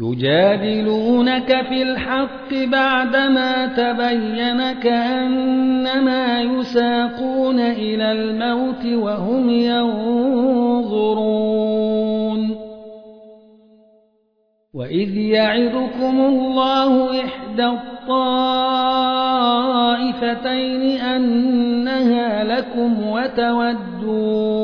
يجادلونك في الحق بعدما تبين كأنما يساقون إلى الموت وهم ينظرون. وإذ يعدكم الله إحدى الطائفتين أنها لكم وتودون.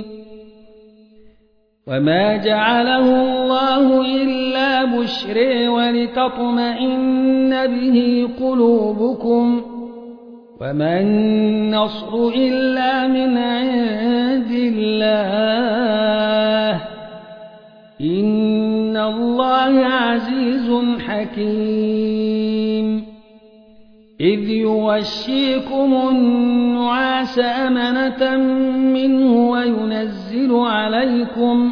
وما جعله الله إلا بشر ولتطمئن به قلوبكم وما النصر إلا من عند الله إن الله عزيز حكيم إذ يغشيكم النعاس أمنة منه وينزل عليكم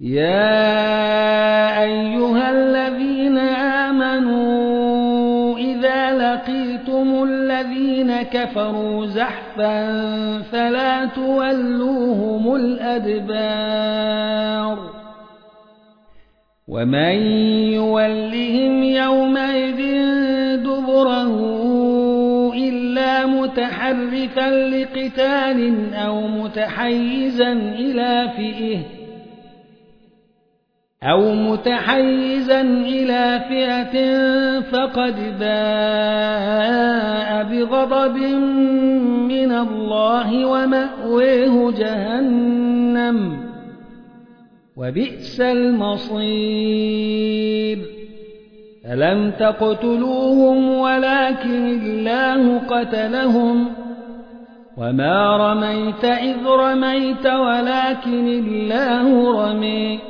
يا أيها الذين آمنوا إذا لقيتم الذين كفروا زحفا فلا تولوهم الأدبار ومن يولهم يومئذ دبره إلا متحرفا لقتال أو متحيزا إلى فئه أو متحيزا إلى فئة فقد باء بغضب من الله ومأويه جهنم وبئس المصير. ألم تقتلوهم ولكن الله قتلهم؟ وما رميت إذ رميت ولكن الله رمي.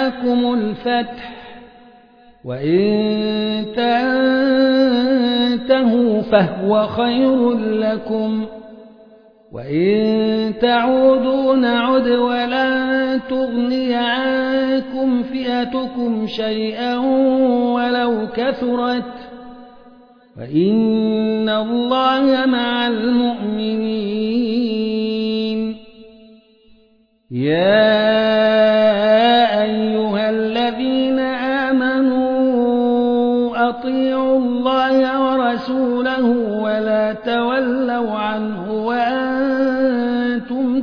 جاءكم الفتح وإن تنتهوا فهو خير لكم وإن تعودوا نعد ولن تغني عنكم فئتكم شيئا ولو كثرت وإن الله مع المؤمنين يا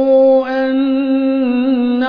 أن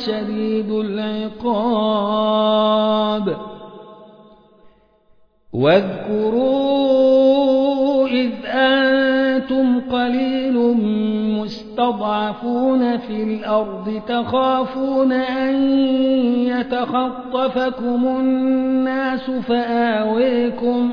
شديد العقاب. واذكروا إذ أنتم قليل مستضعفون في الأرض تخافون أن يتخطفكم الناس فآويكم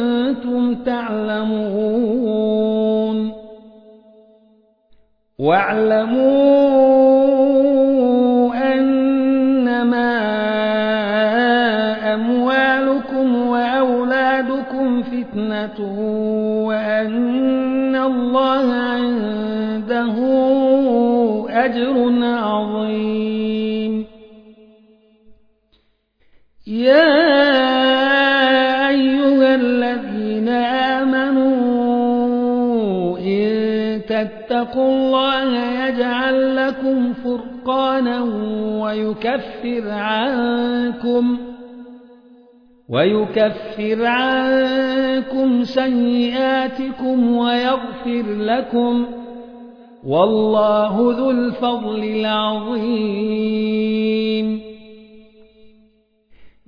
تعلمون واعلموا أنما أموالكم وأولادكم فتنة وأن الله عنده أجر عظيم. يا تتقوا الله يجعل لكم فرقانا ويكفر عنكم ويكفر عنكم سيئاتكم ويغفر لكم والله ذو الفضل العظيم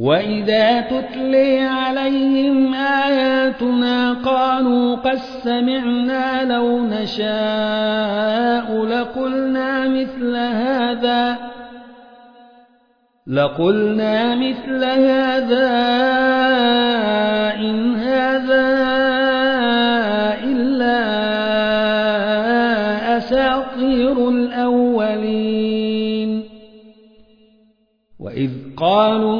وإذا تتلي عليهم آياتنا قالوا قد سمعنا لو نشاء لقلنا مثل هذا لقلنا مثل هذا إن هذا إلا أساطير الأولين وإذ قالوا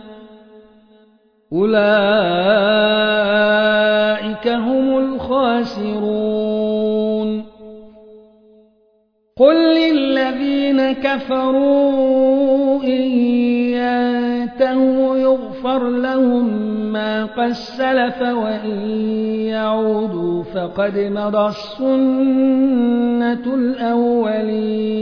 أولئك هم الخاسرون. قل للذين كفروا إن ينتهوا يغفر لهم ما قد سلف وإن يعودوا فقد مضى السنة الأولين.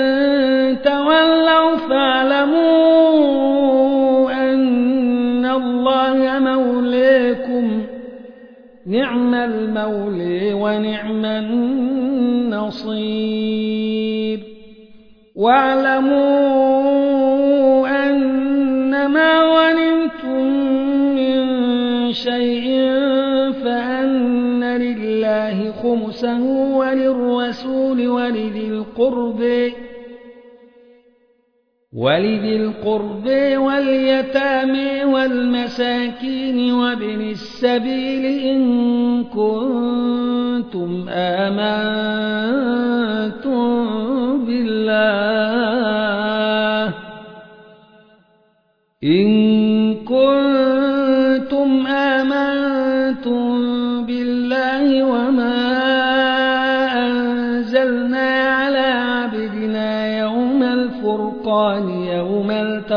نعم المولي ونعم بصير واعلموا أنما غنمتم من شيء فأن لله خمسه وللرسول ولذي القرب ولذي القرب واليتامى والمساكين وابن السبيل إن كنتم آمنتم بالله إن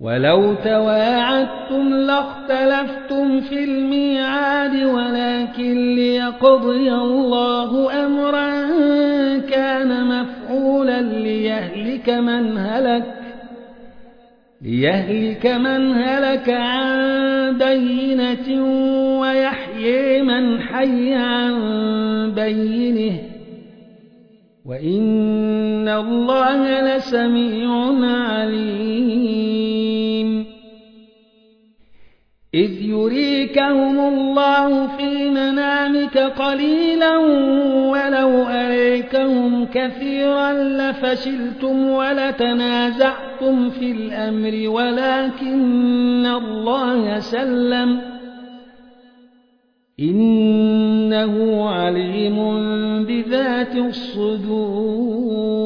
ولو تواعدتم لاختلفتم في الميعاد ولكن ليقضي الله أمرا كان مفعولا ليهلك من هلك ليهلك من هلك عن بينة ويحيي من حي عن بينه وإن الله لسميع عليم إذ يريكهم الله في منامك قليلا ولو أريكهم كثيرا لفشلتم ولتنازعتم في الأمر ولكن الله سلم. إنه عليم بذات الصدور.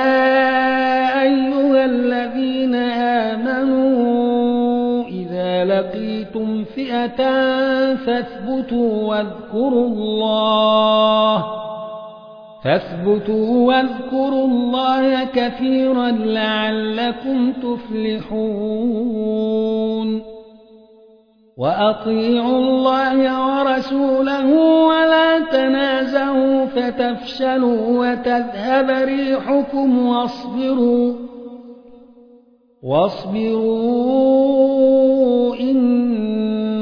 فاثبتوا واذكروا الله. فاثبتوا واذكروا الله كثيرا لعلكم تفلحون. وأطيعوا الله ورسوله ولا تنازعوا فتفشلوا وتذهب ريحكم واصبروا. واصبروا إن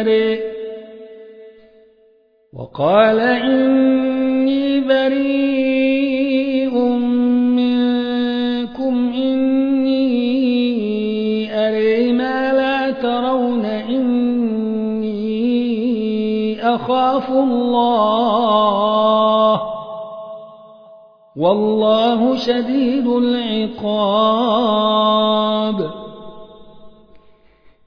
أري وقال إني بريء منكم إني أري ما لا ترون إني أخاف الله. والله شديد العقاب.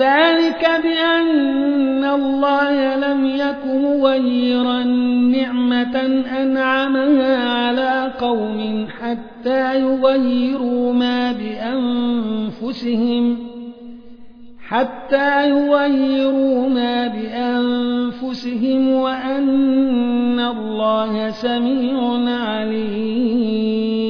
ذلك بأن الله لم يك مغيرا نعمة أنعمها على قوم حتى يغيروا ما بأنفسهم حتى يغيروا ما بأنفسهم وأن الله سميع عليم.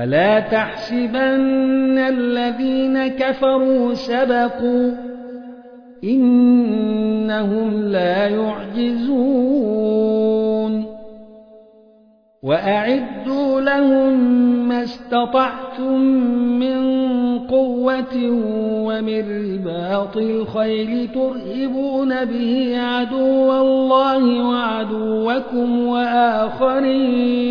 ولا تحسبن الذين كفروا سبقوا إنهم لا يعجزون وأعدوا لهم ما استطعتم من قوة ومن رباط الخيل ترهبون به عدو الله وعدوكم وآخرين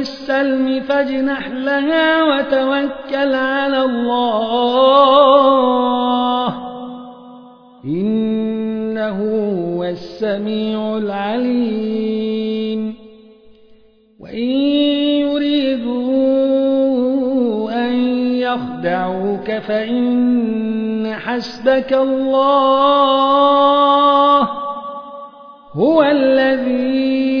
للسلم فاجنح لها وتوكل على الله. إنه هو السميع العليم. وإن يريدوا أن يخدعوك فإن حسبك الله. هو الذي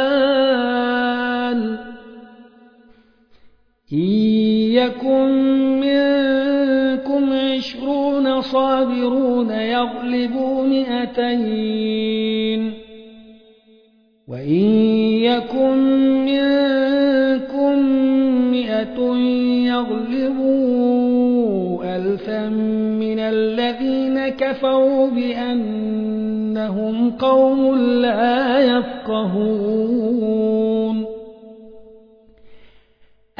يكن منكم عشرون صابرون يغلبوا مئتين. وإن يكن منكم مئة يغلبوا ألفا من الذين كفروا بأنهم قوم لا يفقهون.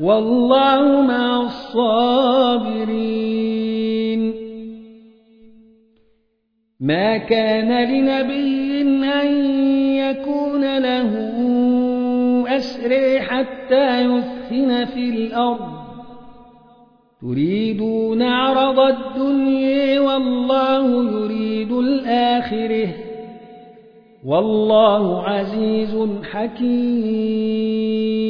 والله مع الصابرين. ما كان لنبي أن يكون له أسري حتى يثخن في الأرض. تريدون عرض الدنيا والله يريد الآخرة. والله عزيز حكيم.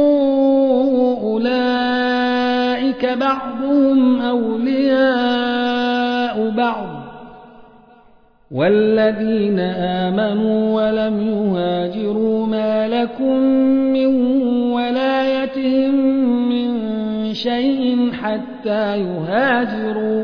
أولئك بعضهم أولياء بعض والذين آمنوا ولم يهاجروا ما لكم من ولايتهم من شيء حتى يهاجروا